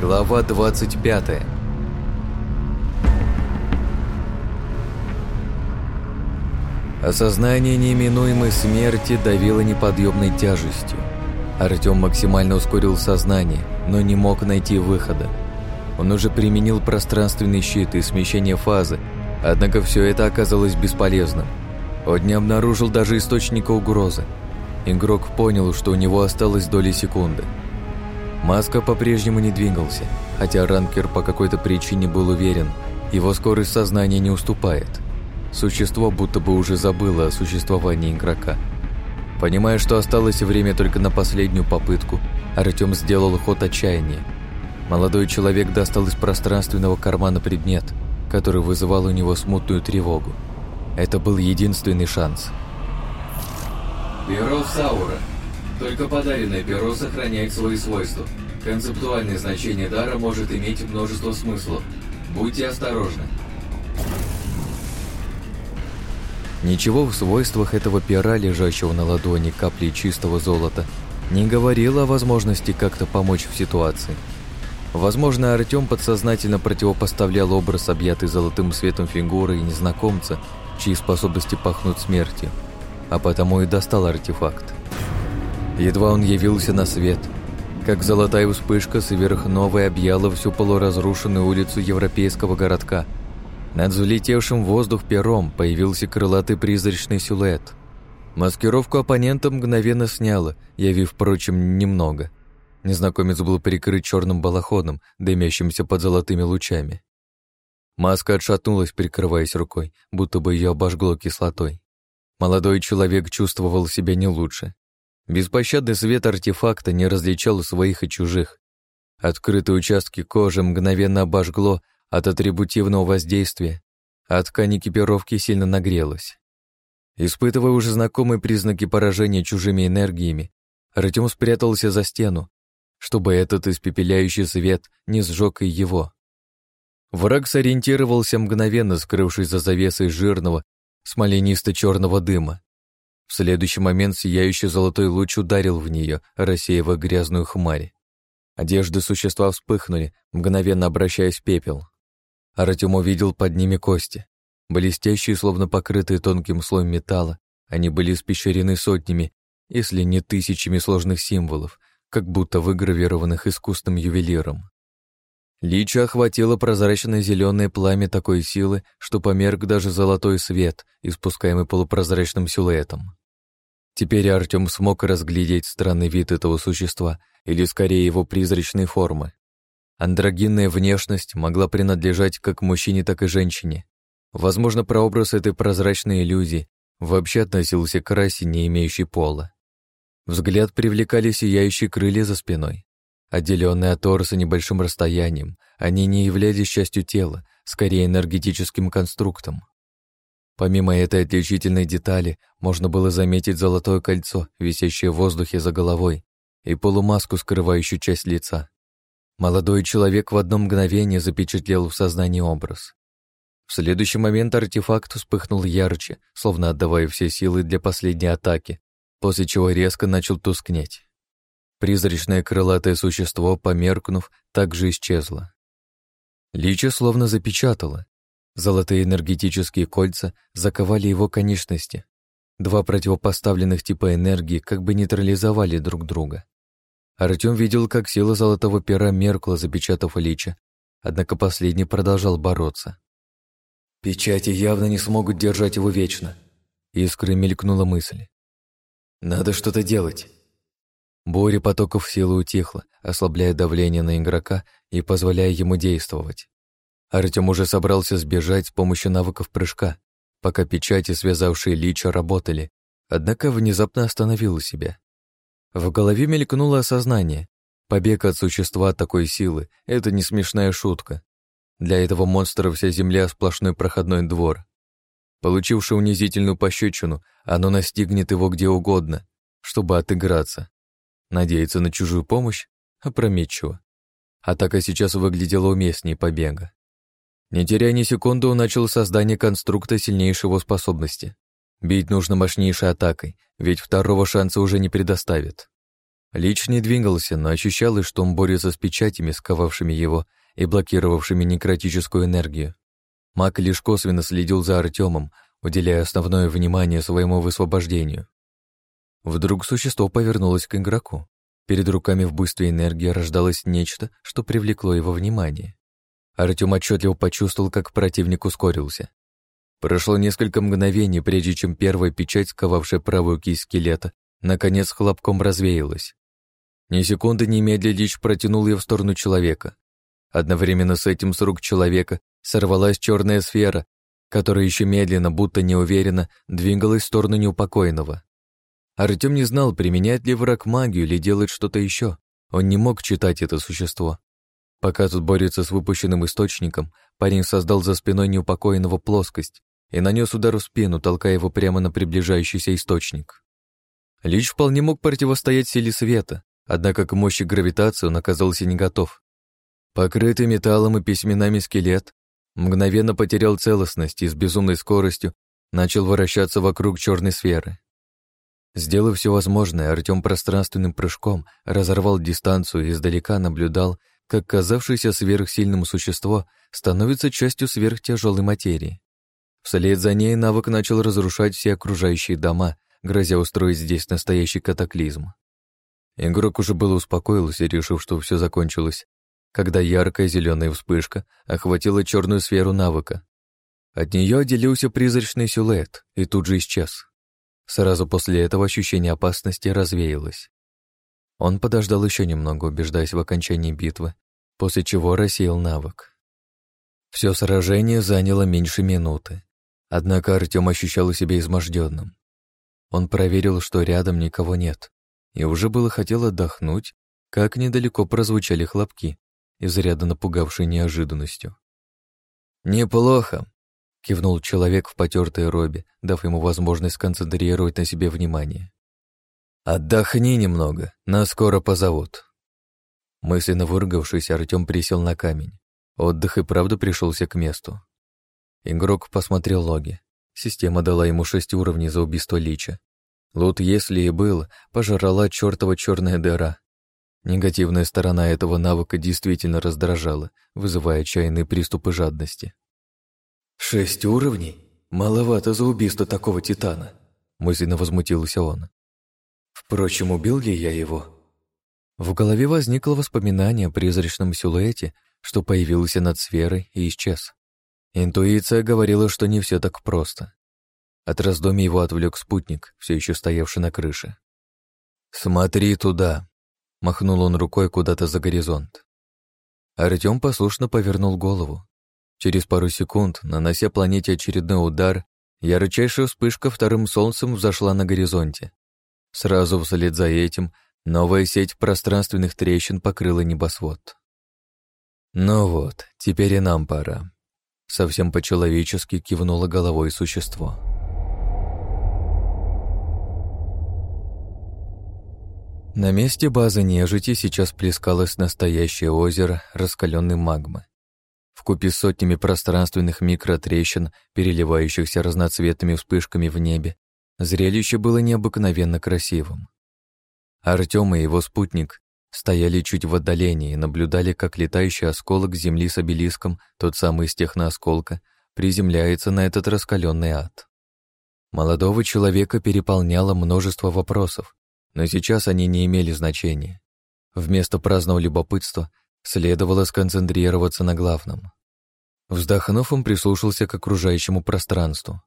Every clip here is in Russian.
Глава 25 Осознание неименуемой смерти давило неподъемной тяжестью. Артем максимально ускорил сознание, но не мог найти выхода. Он уже применил пространственный щит и смещение фазы, однако все это оказалось бесполезным. Он не обнаружил даже источника угрозы. Игрок понял, что у него осталось доли секунды. Маска по-прежнему не двигался, хотя ранкер по какой-то причине был уверен, его скорость сознания не уступает. Существо будто бы уже забыло о существовании игрока. Понимая, что осталось время только на последнюю попытку, Артем сделал ход отчаяния. Молодой человек достал из пространственного кармана предмет, который вызывал у него смутную тревогу. Это был единственный шанс. Перо Саура. Только подаренное перо сохраняет свои свойства. Концептуальное значение дара может иметь множество смыслов. Будьте осторожны. Ничего в свойствах этого пера, лежащего на ладони капли чистого золота, не говорило о возможности как-то помочь в ситуации. Возможно, Артем подсознательно противопоставлял образ, объятый золотым светом фигуры и незнакомца, чьи способности пахнут смертью, а потому и достал артефакт. Едва он явился на свет, как золотая вспышка сверхновой объяла всю полуразрушенную улицу европейского городка – над взлетевшим воздух пером появился крылатый призрачный силуэт. Маскировку оппонента мгновенно сняло, явив, впрочем, немного. Незнакомец был прикрыт черным балахоном, дымящимся под золотыми лучами. Маска отшатнулась, прикрываясь рукой, будто бы ее обожгло кислотой. Молодой человек чувствовал себя не лучше. Беспощадный свет артефакта не различал своих и чужих. Открытые участки кожи мгновенно обожгло, от атрибутивного воздействия, а ткань экипировки сильно нагрелась. Испытывая уже знакомые признаки поражения чужими энергиями, Артем спрятался за стену, чтобы этот испепеляющий свет не сжег и его. Враг сориентировался мгновенно, скрывшись за завесой жирного, смоленисто-черного дыма. В следующий момент сияющий золотой луч ударил в нее, рассеивая грязную хмарь. Одежды существа вспыхнули, мгновенно обращаясь в пепел. Артем увидел под ними кости. Блестящие, словно покрытые тонким слоем металла, они были испещрены сотнями, если не тысячами сложных символов, как будто выгравированных искусным ювелиром. Лича охватило прозрачное зеленое пламя такой силы, что померк даже золотой свет, испускаемый полупрозрачным силуэтом. Теперь Артем смог разглядеть странный вид этого существа, или скорее его призрачной формы. Андрогинная внешность могла принадлежать как мужчине, так и женщине. Возможно, прообраз этой прозрачной иллюзии вообще относился к расе, не имеющей пола. Взгляд привлекали сияющие крылья за спиной. Отделенные от торса небольшим расстоянием, они не являлись частью тела, скорее энергетическим конструктом. Помимо этой отличительной детали, можно было заметить золотое кольцо, висящее в воздухе за головой, и полумаску, скрывающую часть лица. Молодой человек в одно мгновение запечатлел в сознании образ. В следующий момент артефакт вспыхнул ярче, словно отдавая все силы для последней атаки, после чего резко начал тускнеть. Призрачное крылатое существо, померкнув, также исчезло. Лича словно запечатало. Золотые энергетические кольца заковали его конечности. Два противопоставленных типа энергии как бы нейтрализовали друг друга. Артем видел, как сила золотого пера меркла, запечатав Лича, однако последний продолжал бороться. «Печати явно не смогут держать его вечно», — искры мелькнула мысль. «Надо что-то делать». Буря потоков силы утихла, ослабляя давление на игрока и позволяя ему действовать. Артем уже собрался сбежать с помощью навыков прыжка, пока печати, связавшие Лича, работали, однако внезапно остановил себя. В голове мелькнуло осознание. Побег от существа такой силы — это не смешная шутка. Для этого монстра вся земля — сплошной проходной двор. Получивший унизительную пощечину, оно настигнет его где угодно, чтобы отыграться. Надеяться на чужую помощь? Опрометчиво. Атака сейчас выглядела уместнее побега. Не теряя ни секунды, он начал создание конструкта сильнейшего способности. Бить нужно мощнейшей атакой, ведь второго шанса уже не предоставит. Лич не двигался, но ощущалось, что он борется с печатями, сковавшими его и блокировавшими некротическую энергию. Маг лишь косвенно следил за Артемом, уделяя основное внимание своему высвобождению. Вдруг существо повернулось к игроку. Перед руками в буйстве энергии рождалось нечто, что привлекло его внимание. Артем отчетливо почувствовал, как противник ускорился. Прошло несколько мгновений, прежде чем первая печать, сковавшая правую кисть скелета, наконец хлопком развеялась. Ни секунды не медля Лич протянул ее в сторону человека. Одновременно с этим с рук человека сорвалась черная сфера, которая еще медленно, будто неуверенно, двигалась в сторону неупокоенного. Артем не знал, применяет ли враг магию или делает что-то еще. Он не мог читать это существо. Пока тут борется с выпущенным источником, парень создал за спиной неупокоенного плоскость и нанес удар в спину, толкая его прямо на приближающийся источник. Лич вполне мог противостоять силе света, однако к мощи гравитации он оказался не готов. Покрытый металлом и письменами скелет мгновенно потерял целостность и с безумной скоростью начал вращаться вокруг черной сферы. Сделав все возможное, Артем пространственным прыжком разорвал дистанцию и издалека наблюдал, как казавшееся сверхсильным существо становится частью сверхтяжелой материи. Вслед за ней навык начал разрушать все окружающие дома, грозя устроить здесь настоящий катаклизм. Игрок уже было успокоился, решив, что все закончилось, когда яркая зеленая вспышка охватила черную сферу навыка. От нее отделился призрачный силуэт и тут же исчез. Сразу после этого ощущение опасности развеялось. Он подождал еще немного, убеждаясь в окончании битвы, после чего рассеял навык. Все сражение заняло меньше минуты, однако Артем ощущал себя изможденным. Он проверил, что рядом никого нет, и уже было хотел отдохнуть, как недалеко прозвучали хлопки, изрядно напугавшие неожиданностью. «Неплохо», — кивнул человек в потертой робе, дав ему возможность сконцентрировать на себе внимание. «Отдохни немного, нас скоро позовут». Мысленно выругавшись, Артем присел на камень. Отдых и правда пришелся к месту. Игрок посмотрел логи. Система дала ему шесть уровней за убийство Лича. Лут, если и был, пожрала чертова черная дыра. Негативная сторона этого навыка действительно раздражала, вызывая отчаянные приступы жадности. «Шесть уровней? Маловато за убийство такого титана», — мысленно возмутился он. Впрочем, убил ли я его? В голове возникло воспоминание о призрачном силуэте, что появился над сферой и исчез. Интуиция говорила, что не все так просто. От раздумий его отвлек спутник, все еще стоявший на крыше. «Смотри туда!» — махнул он рукой куда-то за горизонт. Артем послушно повернул голову. Через пару секунд, нанося планете очередной удар, ярчайшая вспышка вторым солнцем взошла на горизонте. Сразу вслед за этим новая сеть пространственных трещин покрыла небосвод. «Ну вот, теперь и нам пора», — совсем по-человечески кивнуло головой существо. На месте базы нежити сейчас плескалось настоящее озеро раскаленной магмы. Вкупе с сотнями пространственных микротрещин, переливающихся разноцветными вспышками в небе, Зрелище было необыкновенно красивым. Артём и его спутник стояли чуть в отдалении и наблюдали, как летающий осколок Земли с обелиском, тот самый из техноосколка, приземляется на этот раскаленный ад. Молодого человека переполняло множество вопросов, но сейчас они не имели значения. Вместо праздного любопытства следовало сконцентрироваться на главном. Вздохнув, он прислушался к окружающему пространству.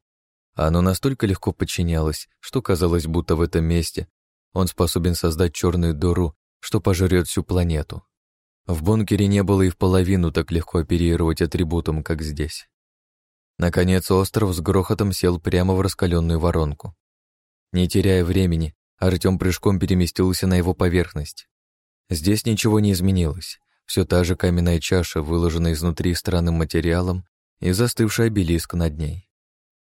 Оно настолько легко подчинялось, что казалось, будто в этом месте он способен создать черную дыру, что пожрет всю планету. В бункере не было и в половину так легко оперировать атрибутом, как здесь. Наконец остров с грохотом сел прямо в раскаленную воронку. Не теряя времени, Артем прыжком переместился на его поверхность. Здесь ничего не изменилось. Все та же каменная чаша, выложенная изнутри странным материалом, и застывший обелиск над ней.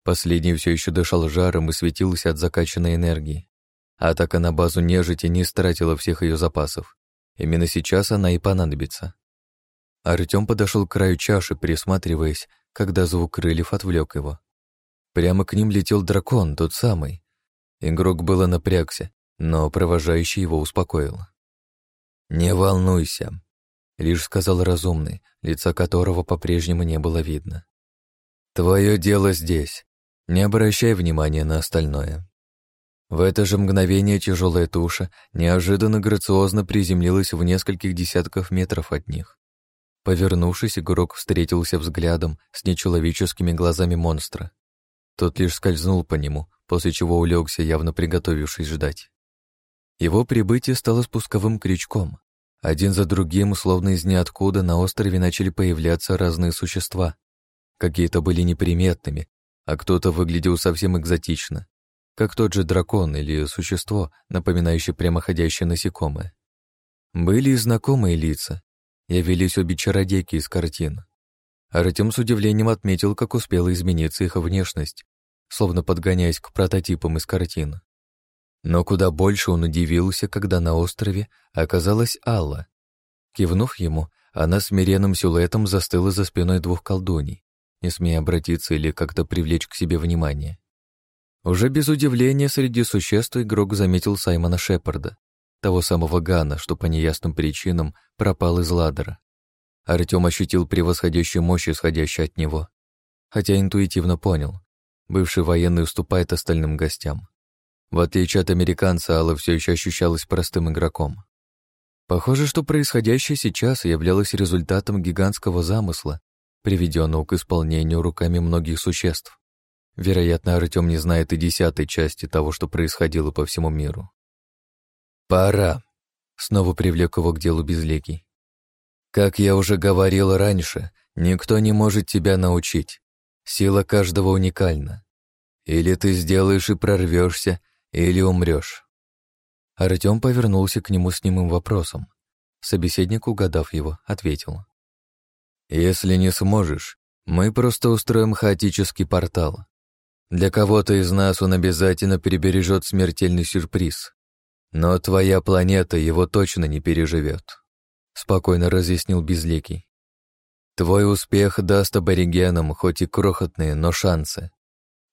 Последний все еще дышал жаром и светился от закачанной энергии. Атака на базу нежити не стратила всех ее запасов. Именно сейчас она и понадобится. Артем подошел к краю чаши, присматриваясь, когда звук крыльев отвлек его. Прямо к ним летел дракон, тот самый. Игрок было напрягся, но провожающий его успокоил. «Не волнуйся», — лишь сказал разумный, лица которого по-прежнему не было видно. «Твое дело здесь. Не обращай внимания на остальное». В это же мгновение тяжелая туша неожиданно грациозно приземлилась в нескольких десятков метров от них. Повернувшись, игрок встретился взглядом с нечеловеческими глазами монстра. Тот лишь скользнул по нему, после чего улегся, явно приготовившись ждать. Его прибытие стало спусковым крючком. Один за другим, словно из ниоткуда, на острове начали появляться разные существа. Какие-то были неприметными, а кто-то выглядел совсем экзотично как тот же дракон или существо, напоминающее прямоходящее насекомое. Были и знакомые лица, явились обе чародейки из картин. Артем с удивлением отметил, как успела измениться их внешность, словно подгоняясь к прототипам из картин. Но куда больше он удивился, когда на острове оказалась Алла. Кивнув ему, она смиренным силуэтом застыла за спиной двух колдуней, не смея обратиться или как-то привлечь к себе внимание. Уже без удивления среди существ игрок заметил Саймона Шепарда, того самого Гана, что по неясным причинам пропал из ладера. Артем ощутил превосходящую мощь, исходящую от него. Хотя интуитивно понял, бывший военный уступает остальным гостям. В отличие от американца, Алла все еще ощущалась простым игроком. Похоже, что происходящее сейчас являлось результатом гигантского замысла, приведенного к исполнению руками многих существ. Вероятно, Артем не знает и десятой части того, что происходило по всему миру. «Пора», — снова привлек его к делу Безлекий. «Как я уже говорил раньше, никто не может тебя научить. Сила каждого уникальна. Или ты сделаешь и прорвешься, или умрешь». Артем повернулся к нему с немым вопросом. Собеседник, угадав его, ответил. «Если не сможешь, мы просто устроим хаотический портал. Для кого-то из нас он обязательно перебережет смертельный сюрприз. Но твоя планета его точно не переживет», — спокойно разъяснил Безликий. «Твой успех даст аборигенам хоть и крохотные, но шансы.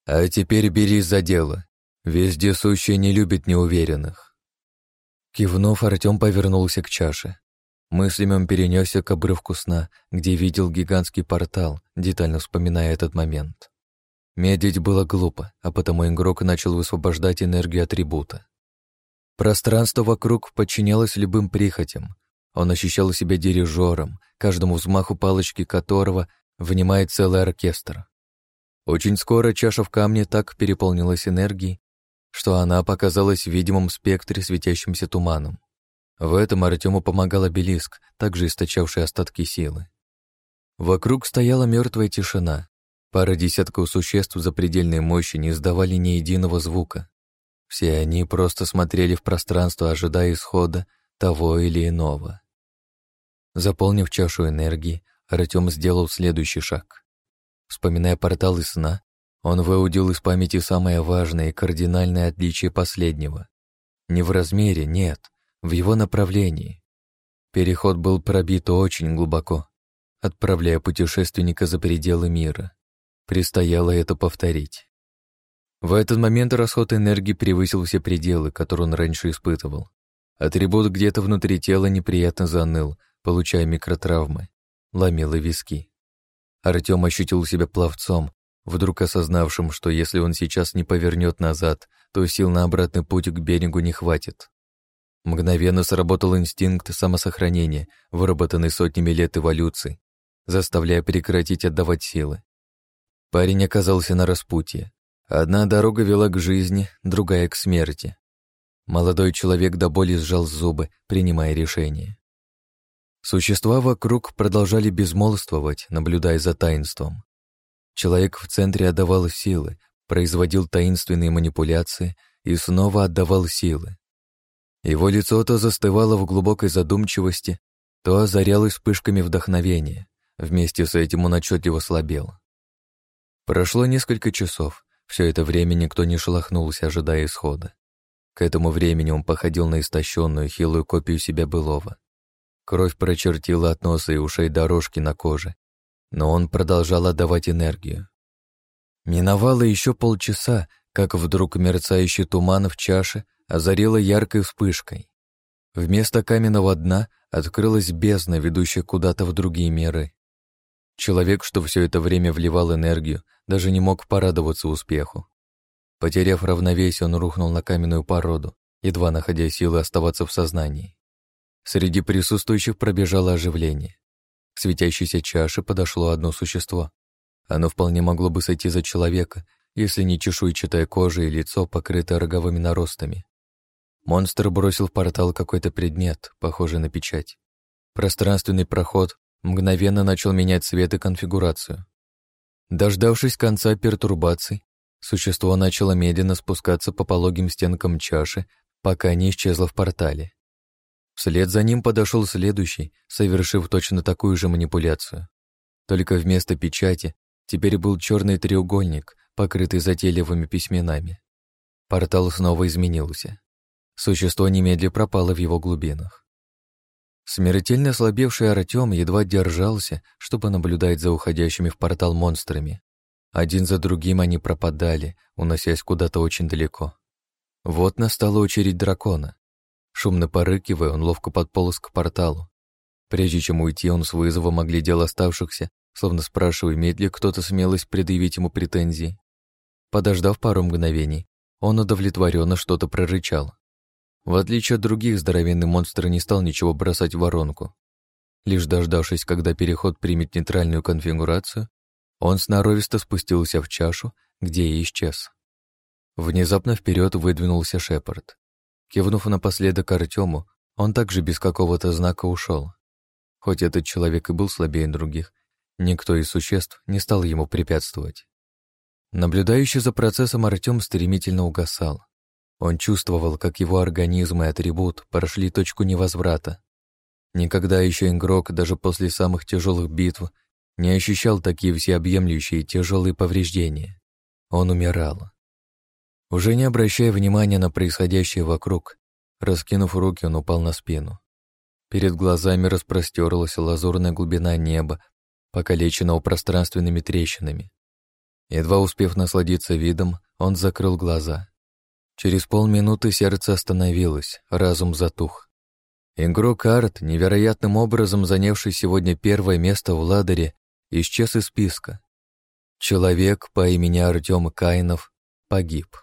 А теперь берись за дело. Вездесущий не любит неуверенных». Кивнув, Артем повернулся к чаше. Мыслями он перенесся к обрывку сна, где видел гигантский портал, детально вспоминая этот момент. Медлить было глупо, а потому игрок начал высвобождать энергию атрибута. Пространство вокруг подчинялось любым прихотям. Он ощущал себя дирижером, каждому взмаху палочки которого внимает целый оркестр. Очень скоро чаша в камне так переполнилась энергией, что она показалась в видимом спектре светящимся туманом. В этом Артему помогал обелиск, также источавший остатки силы. Вокруг стояла мертвая тишина, Пара десятков существ запредельной мощи не издавали ни единого звука. Все они просто смотрели в пространство, ожидая исхода того или иного. Заполнив чашу энергии, Артем сделал следующий шаг. Вспоминая портал из сна, он выудил из памяти самое важное и кардинальное отличие последнего. Не в размере, нет, в его направлении. Переход был пробит очень глубоко, отправляя путешественника за пределы мира. Предстояло это повторить. В этот момент расход энергии превысил все пределы, которые он раньше испытывал. Атрибут где-то внутри тела неприятно заныл, получая микротравмы. Ломило виски. Артем ощутил себя пловцом, вдруг осознавшим, что если он сейчас не повернет назад, то сил на обратный путь к берегу не хватит. Мгновенно сработал инстинкт самосохранения, выработанный сотнями лет эволюции, заставляя прекратить отдавать силы. Парень оказался на распутье. Одна дорога вела к жизни, другая — к смерти. Молодой человек до боли сжал зубы, принимая решение. Существа вокруг продолжали безмолвствовать, наблюдая за таинством. Человек в центре отдавал силы, производил таинственные манипуляции и снова отдавал силы. Его лицо то застывало в глубокой задумчивости, то озарялось вспышками вдохновения. Вместе с этим он отчетливо слабел. Прошло несколько часов. Все это время никто не шелохнулся, ожидая исхода. К этому времени он походил на истощенную, хилую копию себя былого. Кровь прочертила от носа и ушей дорожки на коже, но он продолжал отдавать энергию. Миновало еще полчаса, как вдруг мерцающий туман в чаше озарила яркой вспышкой. Вместо каменного дна открылась бездна, ведущая куда-то в другие миры. Человек, что все это время вливал энергию, даже не мог порадоваться успеху. Потеряв равновесие, он рухнул на каменную породу, едва находя силы оставаться в сознании. Среди присутствующих пробежало оживление. К светящейся чаше подошло одно существо. Оно вполне могло бы сойти за человека, если не чешуйчатая кожа и лицо, покрытое роговыми наростами. Монстр бросил в портал какой-то предмет, похожий на печать. Пространственный проход мгновенно начал менять цвет и конфигурацию. Дождавшись конца пертурбаций, существо начало медленно спускаться по пологим стенкам чаши, пока не исчезло в портале. Вслед за ним подошел следующий, совершив точно такую же манипуляцию. Только вместо печати теперь был черный треугольник, покрытый затейливыми письменами. Портал снова изменился. Существо немедля пропало в его глубинах. Смертельно ослабевший Артем едва держался, чтобы наблюдать за уходящими в портал монстрами. Один за другим они пропадали, уносясь куда-то очень далеко. Вот настала очередь дракона. Шумно порыкивая, он ловко подполз к порталу. Прежде чем уйти, он с вызовом оглядел оставшихся, словно спрашивая, имеет ли кто-то смелость предъявить ему претензии. Подождав пару мгновений, он удовлетворенно что-то прорычал. В отличие от других, здоровенный монстр не стал ничего бросать в воронку. Лишь дождавшись, когда переход примет нейтральную конфигурацию, он сноровисто спустился в чашу, где и исчез. Внезапно вперед выдвинулся Шепард. Кивнув напоследок Артему, он также без какого-то знака ушел. Хоть этот человек и был слабее других, никто из существ не стал ему препятствовать. Наблюдающий за процессом Артем стремительно угасал. Он чувствовал, как его организм и атрибут прошли точку невозврата. Никогда еще игрок, даже после самых тяжелых битв, не ощущал такие всеобъемлющие тяжелые повреждения. Он умирал. Уже не обращая внимания на происходящее вокруг, раскинув руки, он упал на спину. Перед глазами распростерлась лазурная глубина неба, покалеченного пространственными трещинами. Едва успев насладиться видом, он закрыл глаза. Через полминуты сердце остановилось, разум затух. Игрок Арт, невероятным образом занявший сегодня первое место в ладере, исчез из списка. Человек по имени Артем Каинов погиб.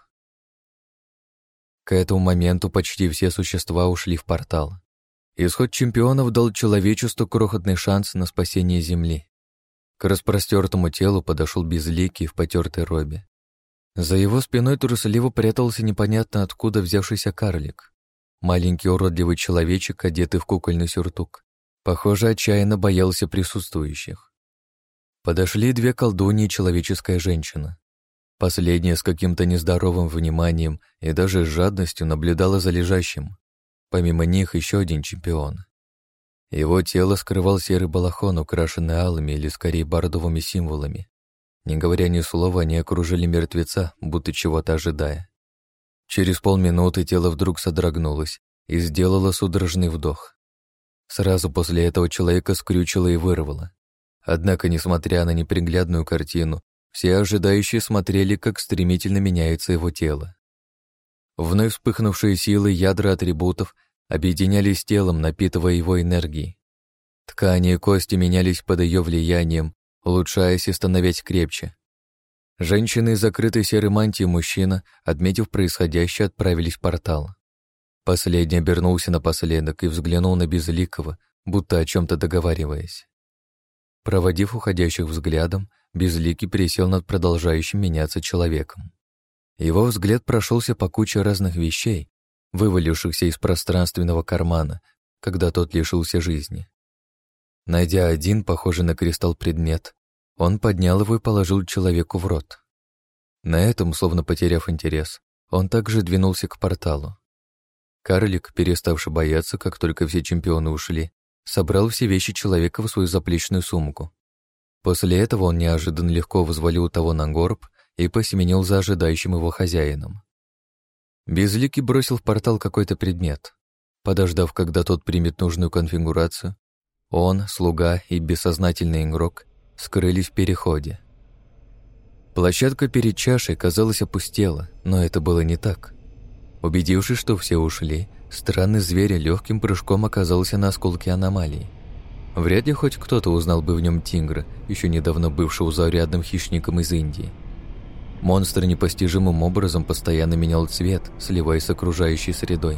К этому моменту почти все существа ушли в портал. Исход чемпионов дал человечеству крохотный шанс на спасение Земли. К распростертому телу подошел безликий в потертой робе. За его спиной трусливо прятался непонятно откуда взявшийся карлик. Маленький уродливый человечек, одетый в кукольный сюртук. Похоже, отчаянно боялся присутствующих. Подошли две колдуньи и человеческая женщина. Последняя с каким-то нездоровым вниманием и даже с жадностью наблюдала за лежащим. Помимо них еще один чемпион. Его тело скрывал серый балахон, украшенный алыми или скорее бордовыми символами. Не говоря ни слова, они окружили мертвеца, будто чего-то ожидая. Через полминуты тело вдруг содрогнулось и сделало судорожный вдох. Сразу после этого человека скрючило и вырвало. Однако, несмотря на неприглядную картину, все ожидающие смотрели, как стремительно меняется его тело. Вновь вспыхнувшие силы ядра атрибутов объединялись с телом, напитывая его энергией. Ткани и кости менялись под ее влиянием, улучшаясь и становясь крепче. Женщины из закрытой серой мантии мужчина, отметив происходящее, отправились в портал. Последний обернулся напоследок и взглянул на Безликого, будто о чем то договариваясь. Проводив уходящих взглядом, Безликий присел над продолжающим меняться человеком. Его взгляд прошелся по куче разных вещей, вывалившихся из пространственного кармана, когда тот лишился жизни. Найдя один, похожий на кристалл предмет, он поднял его и положил человеку в рот. На этом, словно потеряв интерес, он также двинулся к порталу. Карлик, переставший бояться, как только все чемпионы ушли, собрал все вещи человека в свою заплечную сумку. После этого он неожиданно легко возвалил того на горб и посеменил за ожидающим его хозяином. Безликий бросил в портал какой-то предмет. Подождав, когда тот примет нужную конфигурацию, он, слуга и бессознательный игрок скрылись в переходе. Площадка перед чашей, казалось, опустела, но это было не так. Убедившись, что все ушли, странный зверь легким прыжком оказался на осколке аномалии. Вряд ли хоть кто-то узнал бы в нем тигра, еще недавно бывшего заурядным хищником из Индии. Монстр непостижимым образом постоянно менял цвет, сливаясь с окружающей средой.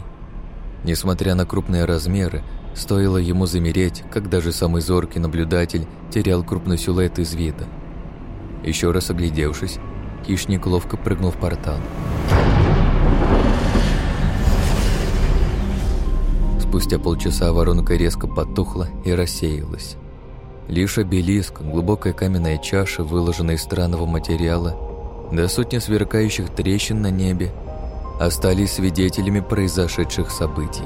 Несмотря на крупные размеры, стоило ему замереть, как даже самый зоркий наблюдатель терял крупный силуэт из вида. Еще раз оглядевшись, хищник ловко прыгнул в портал. Спустя полчаса воронка резко потухла и рассеялась. Лишь обелиск, глубокая каменная чаша, выложенная из странного материала, до сотни сверкающих трещин на небе, остались свидетелями произошедших событий.